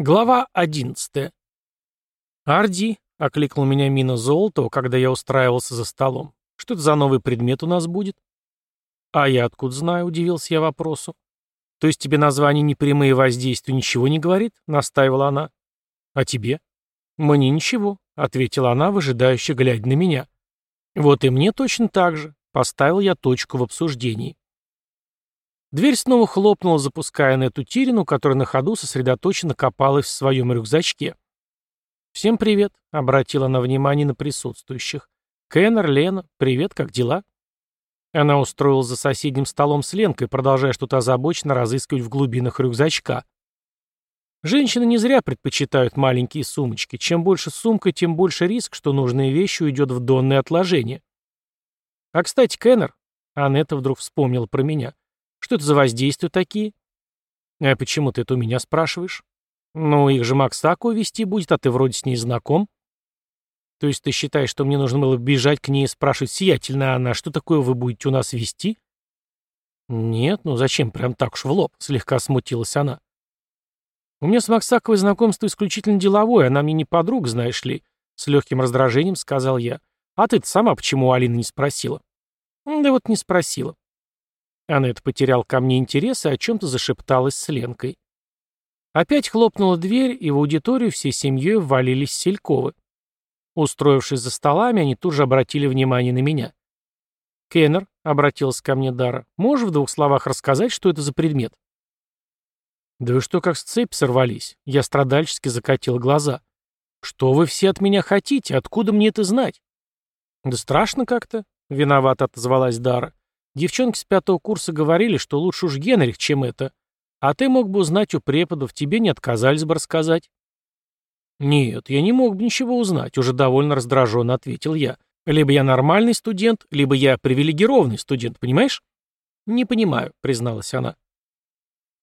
Глава одиннадцатая. «Арди», — окликнул меня Мина Золотого, когда я устраивался за столом. «Что это за новый предмет у нас будет?» «А я откуда знаю?» — удивился я вопросу. «То есть тебе название «Непрямые воздействия» ничего не говорит?» — настаивала она. «А тебе?» «Мне ничего», — ответила она, выжидающе глядя на меня. «Вот и мне точно так же», — поставил я точку в обсуждении. Дверь снова хлопнула, запуская на эту Тирину, которая на ходу сосредоточенно копалась в своем рюкзачке. «Всем привет», — обратила она внимание на присутствующих. «Кеннер, Лена, привет, как дела?» Она устроилась за соседним столом с Ленкой, продолжая что-то озабоченно разыскивать в глубинах рюкзачка. Женщины не зря предпочитают маленькие сумочки. Чем больше сумка, тем больше риск, что нужная вещь уйдет в донное отложение. А, кстати, Кеннер, Анетта вдруг вспомнила про меня. Что это за воздействия такие? А почему ты это у меня спрашиваешь? Ну, их же Максаку вести будет, а ты вроде с ней знаком. То есть ты считаешь, что мне нужно было бежать к ней и спрашивать, сиятельно она, что такое вы будете у нас вести? Нет, ну зачем прям так уж в лоб? Слегка смутилась она. У меня с Максаковой знакомство исключительно деловое, она мне не подруга, знаешь ли. С легким раздражением сказал я. А ты-то сама почему у Алины не спросила? Да вот не спросила. Аннет потерял ко мне интерес и о чем-то зашепталась с Ленкой. Опять хлопнула дверь, и в аудиторию всей семьей ввалились Сельковы. Устроившись за столами, они тут же обратили внимание на меня. «Кеннер», — обратился ко мне Дара, — «можешь в двух словах рассказать, что это за предмет?» «Да вы что, как с цепи сорвались?» Я страдальчески закатил глаза. «Что вы все от меня хотите? Откуда мне это знать?» «Да страшно как-то», — виновато отозвалась Дара. Девчонки с пятого курса говорили, что лучше уж Генрих, чем это. А ты мог бы узнать у преподов, тебе не отказались бы рассказать. Нет, я не мог бы ничего узнать, уже довольно раздраженно ответил я. Либо я нормальный студент, либо я привилегированный студент, понимаешь? Не понимаю, призналась она.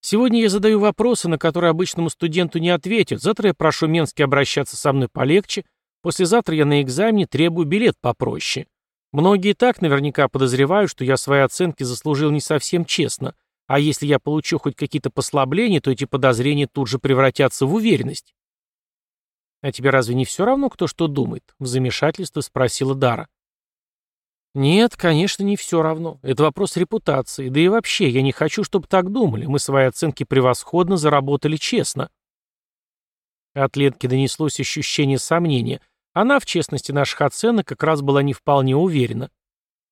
Сегодня я задаю вопросы, на которые обычному студенту не ответят. Завтра я прошу Менски обращаться со мной полегче. Послезавтра я на экзамене требую билет попроще. Многие так наверняка подозревают, что я свои оценки заслужил не совсем честно, а если я получу хоть какие-то послабления, то эти подозрения тут же превратятся в уверенность. «А тебе разве не все равно, кто что думает?» — в замешательстве спросила Дара. «Нет, конечно, не все равно. Это вопрос репутации. Да и вообще, я не хочу, чтобы так думали. Мы свои оценки превосходно заработали честно». От Ленки донеслось ощущение сомнения — она в честности наших оценок как раз была не вполне уверена.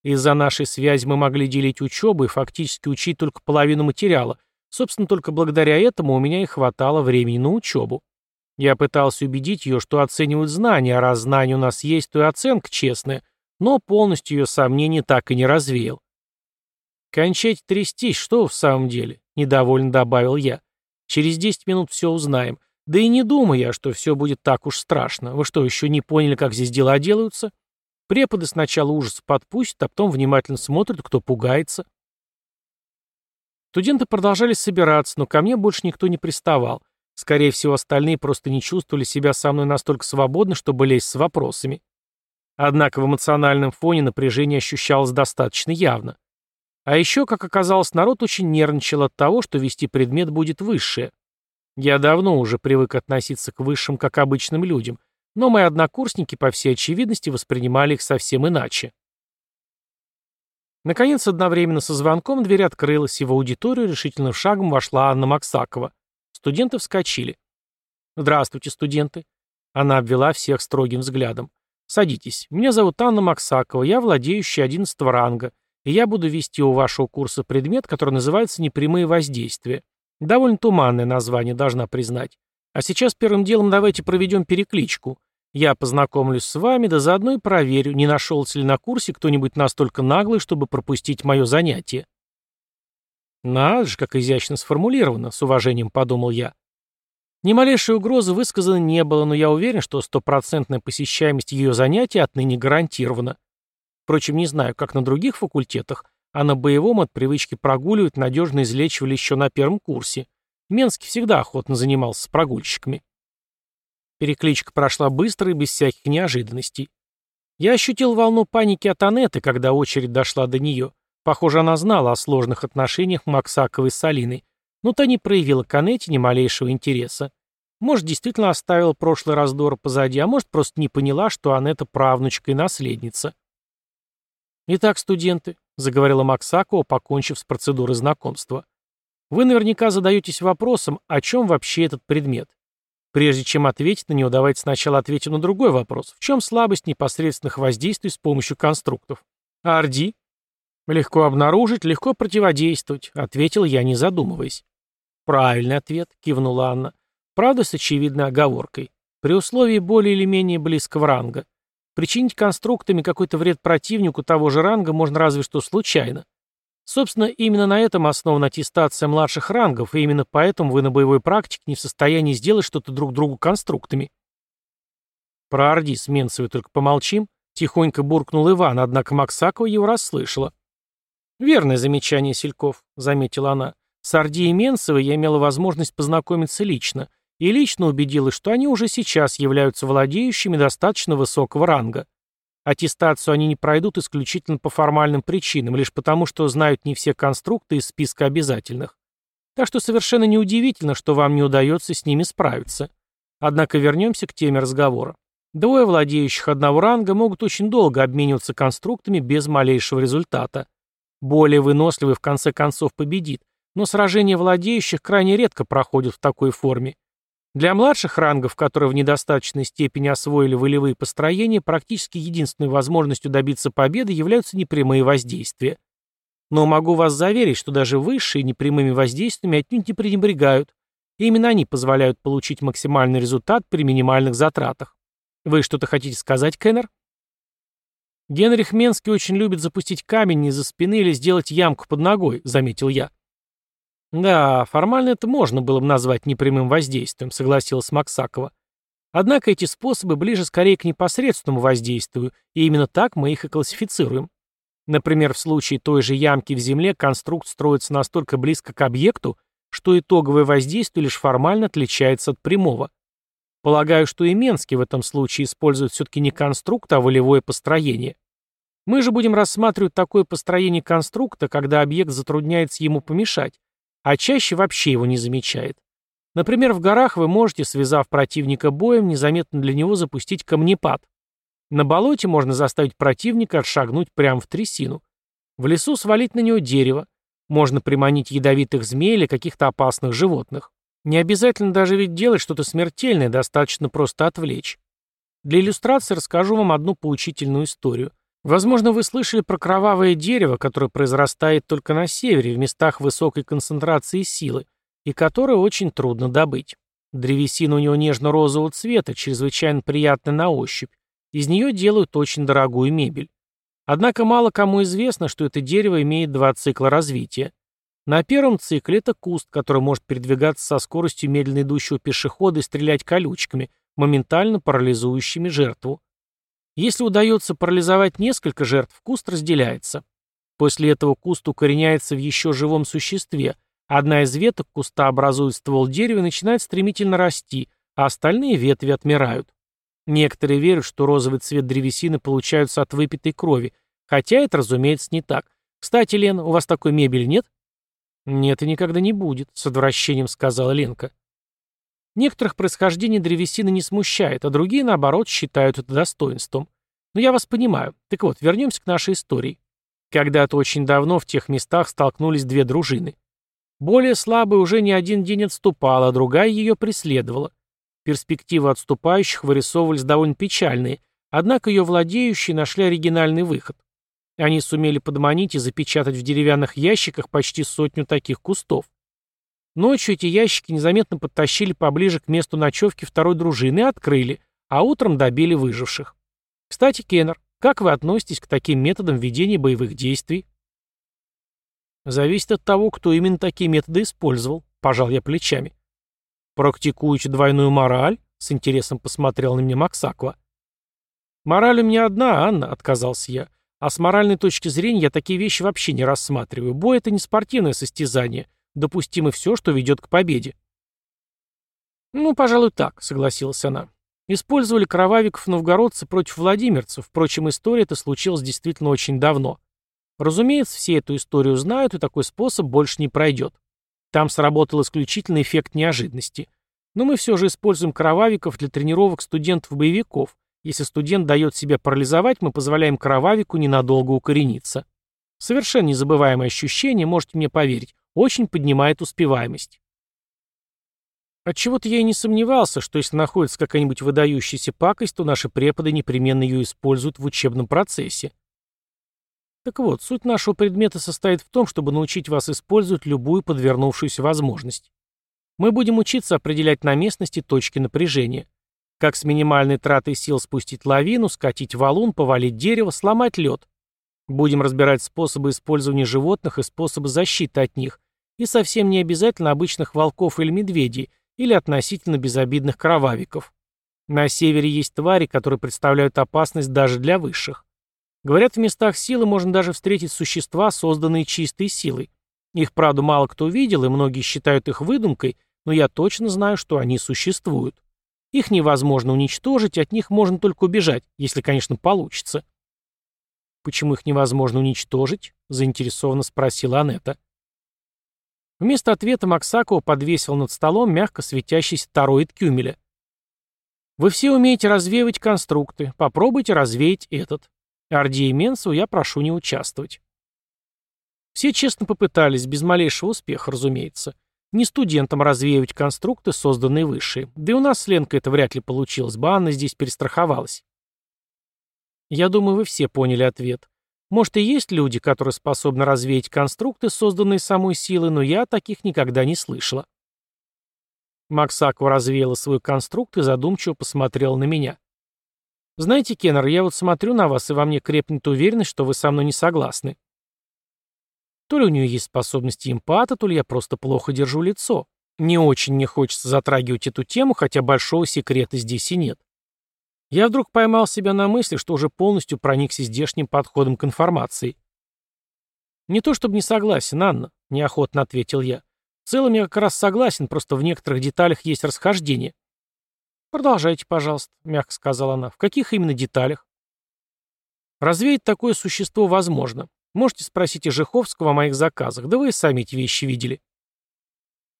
Из-за нашей связи мы могли делить учебу и фактически учить только половину материала. Собственно, только благодаря этому у меня и хватало времени на учебу. Я пытался убедить ее, что оценивают знания, а раз знания у нас есть, то и оценка честная, но полностью ее сомнения так и не развеял. «Кончайте трястись, что в самом деле?» — недовольно добавил я. «Через десять минут все узнаем. Да и не думаю я, что все будет так уж страшно. Вы что, еще не поняли, как здесь дела делаются? Преподы сначала ужас подпустят, а потом внимательно смотрят, кто пугается. Студенты продолжали собираться, но ко мне больше никто не приставал. Скорее всего, остальные просто не чувствовали себя со мной настолько свободно, чтобы лезть с вопросами. Однако в эмоциональном фоне напряжение ощущалось достаточно явно. А еще, как оказалось, народ очень нервничал от того, что вести предмет будет высшее. Я давно уже привык относиться к высшим как обычным людям, но мои однокурсники, по всей очевидности, воспринимали их совсем иначе. Наконец, одновременно со звонком дверь открылась, и в аудиторию решительным шагом вошла Анна Максакова. Студенты вскочили. «Здравствуйте, студенты!» Она обвела всех строгим взглядом. «Садитесь. Меня зовут Анна Максакова, я владеющий 11 ранга, и я буду вести у вашего курса предмет, который называется «Непрямые воздействия». Довольно туманное название, должна признать. А сейчас первым делом давайте проведем перекличку. Я познакомлюсь с вами, да заодно и проверю, не нашелся ли на курсе кто-нибудь настолько наглый, чтобы пропустить мое занятие. Надо же, как изящно сформулировано, с уважением подумал я. Ни малейшей угрозы высказано не было, но я уверен, что стопроцентная посещаемость ее занятий отныне гарантирована. Впрочем, не знаю, как на других факультетах, а на боевом от привычки прогуливать надежно излечивали еще на первом курсе. Менский всегда охотно занимался с прогульщиками. Перекличка прошла быстро и без всяких неожиданностей. Я ощутил волну паники от Анеты, когда очередь дошла до нее. Похоже, она знала о сложных отношениях Максаковой с Алиной, но та не проявила к Анете ни малейшего интереса. Может, действительно оставила прошлый раздор позади, а может, просто не поняла, что Анетта правнучка и наследница. «Итак, студенты», — заговорила Максакова, покончив с процедурой знакомства, «вы наверняка задаетесь вопросом, о чем вообще этот предмет. Прежде чем ответить на него, давайте сначала ответим на другой вопрос. В чем слабость непосредственных воздействий с помощью конструктов? А Орди? Легко обнаружить, легко противодействовать, ответил я, не задумываясь. Правильный ответ, кивнула Анна. Правда, с очевидной оговоркой. При условии более или менее близкого ранга. Причинить конструктами какой-то вред противнику того же ранга можно разве что случайно. Собственно, именно на этом основана аттестация младших рангов, и именно поэтому вы на боевой практике не в состоянии сделать что-то друг другу конструктами. Про Орди с Менцевой только помолчим. Тихонько буркнул Иван, однако Максакова его расслышала. «Верное замечание, Сельков», — заметила она. «С Орди и Менцевой я имела возможность познакомиться лично, и лично убедилась, что они уже сейчас являются владеющими достаточно высокого ранга. Аттестацию они не пройдут исключительно по формальным причинам, лишь потому, что знают не все конструкты из списка обязательных. Так что совершенно неудивительно, что вам не удается с ними справиться. Однако вернемся к теме разговора. Двое владеющих одного ранга могут очень долго обмениваться конструктами без малейшего результата. Более выносливый в конце концов победит, но сражения владеющих крайне редко проходят в такой форме. Для младших рангов, которые в недостаточной степени освоили волевые построения, практически единственной возможностью добиться победы являются непрямые воздействия. Но могу вас заверить, что даже высшие непрямыми воздействиями отнюдь не пренебрегают. И именно они позволяют получить максимальный результат при минимальных затратах. Вы что-то хотите сказать, Кеннер? Генрих Менский очень любит запустить камень из-за спины или сделать ямку под ногой, заметил я. «Да, формально это можно было бы назвать непрямым воздействием», — согласилась Максакова. «Однако эти способы ближе скорее к непосредственному воздействию, и именно так мы их и классифицируем. Например, в случае той же ямки в земле конструкт строится настолько близко к объекту, что итоговое воздействие лишь формально отличается от прямого. Полагаю, что и Менский в этом случае использует все-таки не конструкт, а волевое построение. Мы же будем рассматривать такое построение конструкта, когда объект затрудняется ему помешать, а чаще вообще его не замечает. Например, в горах вы можете, связав противника боем, незаметно для него запустить камнепад. На болоте можно заставить противника отшагнуть прямо в трясину. В лесу свалить на него дерево. Можно приманить ядовитых змей или каких-то опасных животных. Не обязательно даже ведь делать что-то смертельное, достаточно просто отвлечь. Для иллюстрации расскажу вам одну поучительную историю. Возможно, вы слышали про кровавое дерево, которое произрастает только на севере, в местах высокой концентрации силы, и которое очень трудно добыть. Древесина у него нежно-розового цвета, чрезвычайно приятная на ощупь. Из нее делают очень дорогую мебель. Однако мало кому известно, что это дерево имеет два цикла развития. На первом цикле это куст, который может передвигаться со скоростью медленно идущего пешехода и стрелять колючками, моментально парализующими жертву. Если удается парализовать несколько жертв, куст разделяется. После этого куст укореняется в еще живом существе. Одна из веток куста образует ствол дерева и начинает стремительно расти, а остальные ветви отмирают. Некоторые верят, что розовый цвет древесины получается от выпитой крови, хотя это, разумеется, не так. Кстати, Лен, у вас такой мебели нет? Нет и никогда не будет, с отвращением сказала Ленка. Некоторых происхождение древесины не смущает, а другие, наоборот, считают это достоинством. Но я вас понимаю. Так вот, вернемся к нашей истории. Когда-то очень давно в тех местах столкнулись две дружины. Более слабая уже не один день отступала, а другая ее преследовала. Перспективы отступающих вырисовывались довольно печальные, однако ее владеющие нашли оригинальный выход. Они сумели подманить и запечатать в деревянных ящиках почти сотню таких кустов. Ночью эти ящики незаметно подтащили поближе к месту ночевки второй дружины и открыли, а утром добили выживших. Кстати, Кеннер, как вы относитесь к таким методам ведения боевых действий? Зависит от того, кто именно такие методы использовал, пожал я плечами. Практикуете двойную мораль? С интересом посмотрел на меня Максаква. Мораль у меня одна, Анна, отказался я. А с моральной точки зрения я такие вещи вообще не рассматриваю. Бой — это не спортивное состязание допустимо все, что ведет к победе. «Ну, пожалуй, так», — согласилась она. Использовали кровавиков новгородцы против владимирцев, впрочем, история эта случилась действительно очень давно. Разумеется, все эту историю знают, и такой способ больше не пройдет. Там сработал исключительный эффект неожиданности. Но мы все же используем кровавиков для тренировок студентов-боевиков. Если студент дает себя парализовать, мы позволяем кровавику ненадолго укорениться. Совершенно незабываемое ощущение, можете мне поверить, очень поднимает успеваемость. Отчего-то я и не сомневался, что если находится какая-нибудь выдающаяся пакость, то наши преподы непременно ее используют в учебном процессе. Так вот, суть нашего предмета состоит в том, чтобы научить вас использовать любую подвернувшуюся возможность. Мы будем учиться определять на местности точки напряжения. Как с минимальной тратой сил спустить лавину, скатить валун, повалить дерево, сломать лед. Будем разбирать способы использования животных и способы защиты от них. И совсем не обязательно обычных волков или медведей, или относительно безобидных кровавиков. На севере есть твари, которые представляют опасность даже для высших. Говорят, в местах силы можно даже встретить существа, созданные чистой силой. Их, правда, мало кто видел, и многие считают их выдумкой, но я точно знаю, что они существуют. Их невозможно уничтожить, от них можно только убежать, если, конечно, получится. «Почему их невозможно уничтожить?» — заинтересованно спросила Анетта. Вместо ответа Максакова подвесил над столом мягко светящийся тароид Кюмеля. «Вы все умеете развеивать конструкты. Попробуйте развеять этот. Орди и Менсу я прошу не участвовать». Все честно попытались, без малейшего успеха, разумеется. Не студентам развеивать конструкты, созданные высшие. Да и у нас с Ленкой это вряд ли получилось бы, Анна здесь перестраховалась. Я думаю, вы все поняли ответ. Может, и есть люди, которые способны развеять конструкты, созданные самой силой, но я таких никогда не слышала. Максакова развеяла свой конструкт и задумчиво посмотрела на меня. «Знаете, Кеннер, я вот смотрю на вас, и во мне крепнет уверенность, что вы со мной не согласны. То ли у нее есть способности эмпата, то ли я просто плохо держу лицо. Не очень мне хочется затрагивать эту тему, хотя большого секрета здесь и нет. Я вдруг поймал себя на мысли, что уже полностью проникся здешним подходом к информации. «Не то чтобы не согласен, Анна», — неохотно ответил я. «В целом я как раз согласен, просто в некоторых деталях есть расхождение». «Продолжайте, пожалуйста», — мягко сказала она. «В каких именно деталях?» «Развеять такое существо возможно. Можете спросить и Жиховского о моих заказах, да вы и сами эти вещи видели».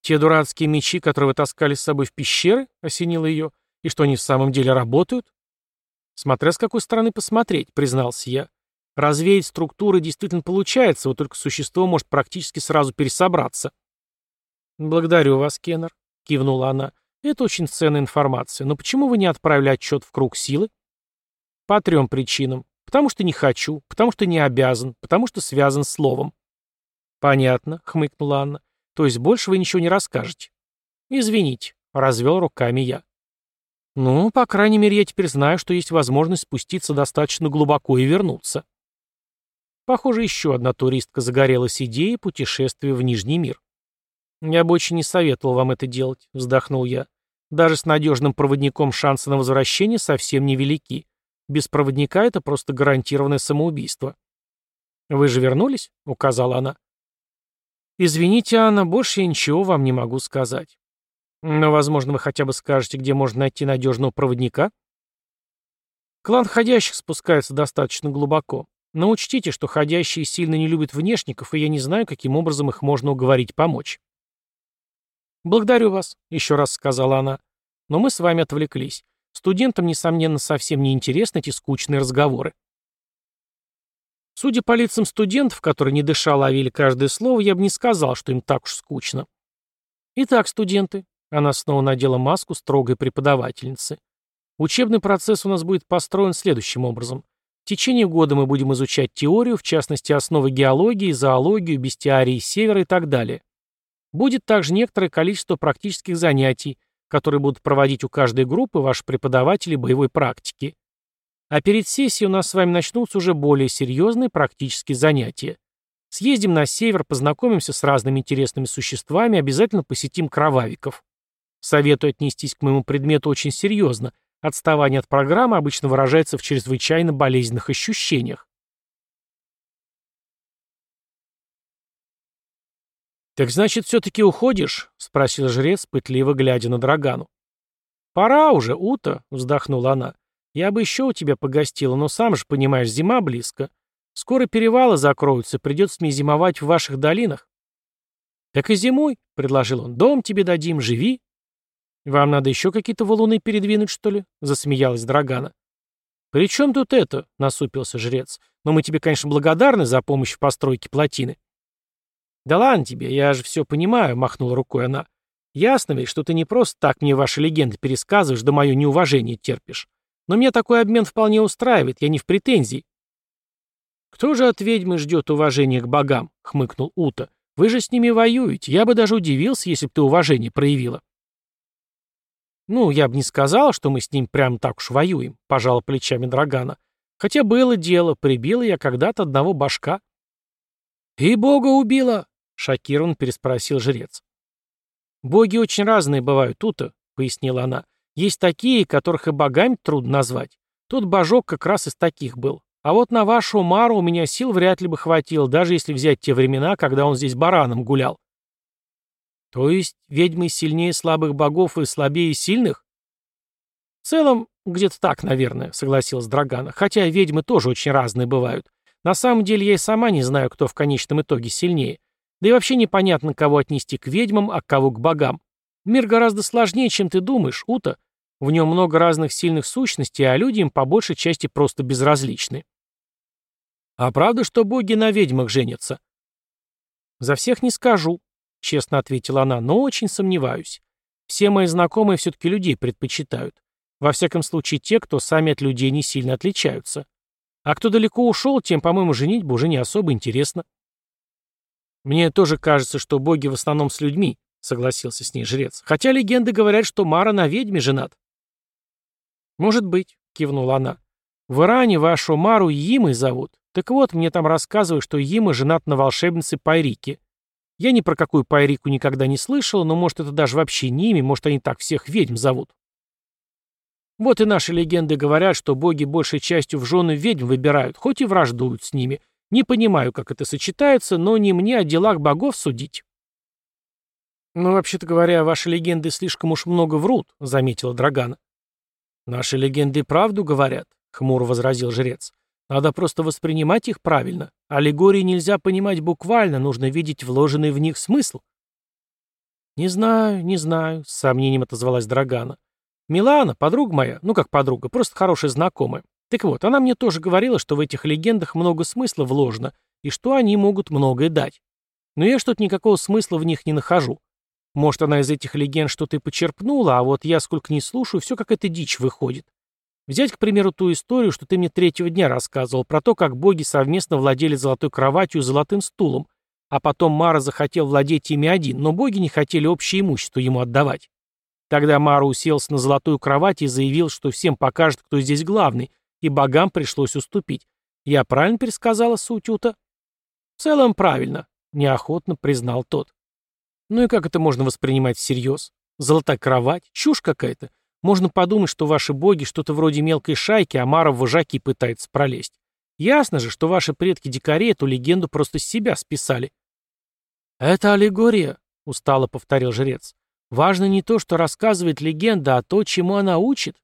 «Те дурацкие мечи, которые вы таскали с собой в пещеры?» — осенило ее. «И что, они в самом деле работают?» Смотря с какой стороны посмотреть, признался я. Развеять структуры действительно получается, вот только существо может практически сразу пересобраться. «Благодарю вас, Кеннер», — кивнула она. «Это очень ценная информация. Но почему вы не отправили отчет в круг силы?» «По трем причинам. Потому что не хочу, потому что не обязан, потому что связан словом». «Понятно», — хмыкнула Анна. «То есть больше вы ничего не расскажете?» «Извините», — развел руками я. Ну, по крайней мере, я теперь знаю, что есть возможность спуститься достаточно глубоко и вернуться. Похоже, еще одна туристка загорелась идеей путешествия в Нижний мир. «Я бы очень не советовал вам это делать», — вздохнул я. «Даже с надежным проводником шансы на возвращение совсем невелики. Без проводника это просто гарантированное самоубийство». «Вы же вернулись?» — указала она. «Извините, Анна, больше я ничего вам не могу сказать. Но, возможно, вы хотя бы скажете, где можно найти надежного проводника? Клан ходящих спускается достаточно глубоко. Но учтите, что ходящие сильно не любят внешников, и я не знаю, каким образом их можно уговорить помочь. «Благодарю вас», — еще раз сказала она. «Но мы с вами отвлеклись. Студентам, несомненно, совсем не интересны эти скучные разговоры». Судя по лицам студентов, которые не дыша ловили каждое слово, я бы не сказал, что им так уж скучно. Итак, студенты, она снова надела маску строгой преподавательницы. Учебный процесс у нас будет построен следующим образом. В течение года мы будем изучать теорию, в частности основы геологии, зоологию, бестиарии севера и так далее. Будет также некоторое количество практических занятий, которые будут проводить у каждой группы ваши преподаватели боевой практики. А перед сессией у нас с вами начнутся уже более серьезные практические занятия. Съездим на север, познакомимся с разными интересными существами, обязательно посетим кровавиков. Советую отнестись к моему предмету очень серьезно. Отставание от программы обычно выражается в чрезвычайно болезненных ощущениях. «Так значит, все-таки уходишь?» — спросил жрец, пытливо глядя на Драгану. «Пора уже, Ута», — вздохнула она. «Я бы еще у тебя погостила, но сам же понимаешь, зима близко. Скоро перевалы закроются, придется мне зимовать в ваших долинах». «Так и зимой», — предложил он, — «дом тебе дадим, живи». «Вам надо еще какие-то валуны передвинуть, что ли?» — засмеялась Драгана. «При чем тут это?» — насупился жрец. «Но мы тебе, конечно, благодарны за помощь в постройке плотины». «Да ладно тебе, я же все понимаю», — махнула рукой она. «Ясно ведь, что ты не просто так мне ваши легенды пересказываешь, да мое неуважение терпишь. Но меня такой обмен вполне устраивает, я не в претензии». «Кто же от ведьмы ждет уважения к богам?» — хмыкнул Ута. «Вы же с ними воюете. Я бы даже удивился, если бы ты уважение проявила». «Ну, я бы не сказала, что мы с ним прям так уж воюем», — пожала плечами Драгана. «Хотя было дело, прибила я когда-то одного башка». «И бога убила?» — шокирован переспросил жрец. «Боги очень разные бывают, тут пояснила она. «Есть такие, которых и богами трудно назвать. Тот божок как раз из таких был. А вот на вашу Мару у меня сил вряд ли бы хватило, даже если взять те времена, когда он здесь бараном гулял. То есть ведьмы сильнее слабых богов и слабее сильных? В целом, где-то так, наверное, согласилась Драгана. Хотя ведьмы тоже очень разные бывают. На самом деле я и сама не знаю, кто в конечном итоге сильнее. Да и вообще непонятно, кого отнести к ведьмам, а кого к богам. Мир гораздо сложнее, чем ты думаешь, Ута. В нем много разных сильных сущностей, а люди им по большей части просто безразличны. А правда, что боги на ведьмах женятся? За всех не скажу, честно ответила она, но очень сомневаюсь. Все мои знакомые все-таки людей предпочитают. Во всяком случае, те, кто сами от людей не сильно отличаются. А кто далеко ушел, тем, по-моему, женить бы уже не особо интересно. Мне тоже кажется, что боги в основном с людьми, согласился с ней жрец. Хотя легенды говорят, что Мара на ведьме женат. Может быть, кивнула она. В Иране вашу Мару Йимой зовут. Так вот, мне там рассказывают, что Има женат на волшебнице Пайрике. Я ни про какую Пайрику никогда не слышал, но может это даже вообще не имя, может они так всех ведьм зовут. Вот и наши легенды говорят, что боги большей частью в жены ведьм выбирают, хоть и враждуют с ними. Не понимаю, как это сочетается, но не мне о делах богов судить. «Ну, вообще-то говоря, ваши легенды слишком уж много врут», — заметила Драгана. «Наши легенды правду говорят», — хмуро возразил жрец. Надо просто воспринимать их правильно. Аллегории нельзя понимать буквально, нужно видеть вложенный в них смысл. «Не знаю, не знаю», — с сомнением отозвалась Драгана. «Милана, подруга моя, ну как подруга, просто хорошая знакомая. Так вот, она мне тоже говорила, что в этих легендах много смысла вложено, и что они могут многое дать. Но я что-то никакого смысла в них не нахожу. Может, она из этих легенд что-то и почерпнула, а вот я, сколько не слушаю, все как эта дичь выходит. Взять, к примеру, ту историю, что ты мне третьего дня рассказывал, про то, как боги совместно владели золотой кроватью и золотым стулом, а потом Мара захотел владеть ими один, но боги не хотели общее имущество ему отдавать. Тогда Мара уселся на золотую кровать и заявил, что всем покажет, кто здесь главный, и богам пришлось уступить. Я правильно пересказала суть Ута? В целом правильно, неохотно признал тот. Ну и как это можно воспринимать всерьез? Золотая кровать? Чушь какая-то. Можно подумать, что ваши боги что-то вроде мелкой шайки, а Мара в вожаки пытается пролезть. Ясно же, что ваши предки-дикари эту легенду просто с себя списали. «Это аллегория», — устало повторил жрец. «Важно не то, что рассказывает легенда, а то, чему она учит».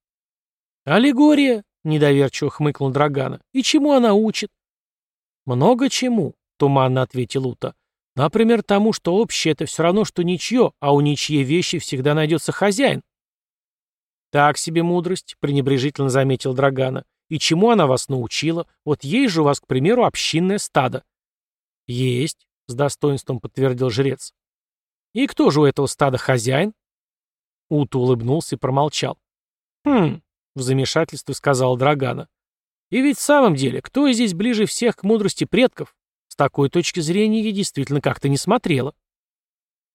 «Аллегория», — недоверчиво хмыкнул Драгана. «И чему она учит?» «Много чему», — туманно ответил Ута. «Например, тому, что общее — это все равно, что ничье, а у ничьей вещи всегда найдется хозяин». «Так себе мудрость», — пренебрежительно заметил Драгана. «И чему она вас научила? Вот есть же у вас, к примеру, общинное стадо». «Есть», — с достоинством подтвердил жрец. «И кто же у этого стада хозяин?» Ута улыбнулся и промолчал. «Хм», — в замешательстве сказал Драгана. «И ведь в самом деле, кто здесь ближе всех к мудрости предков? С такой точки зрения я действительно как-то не смотрела».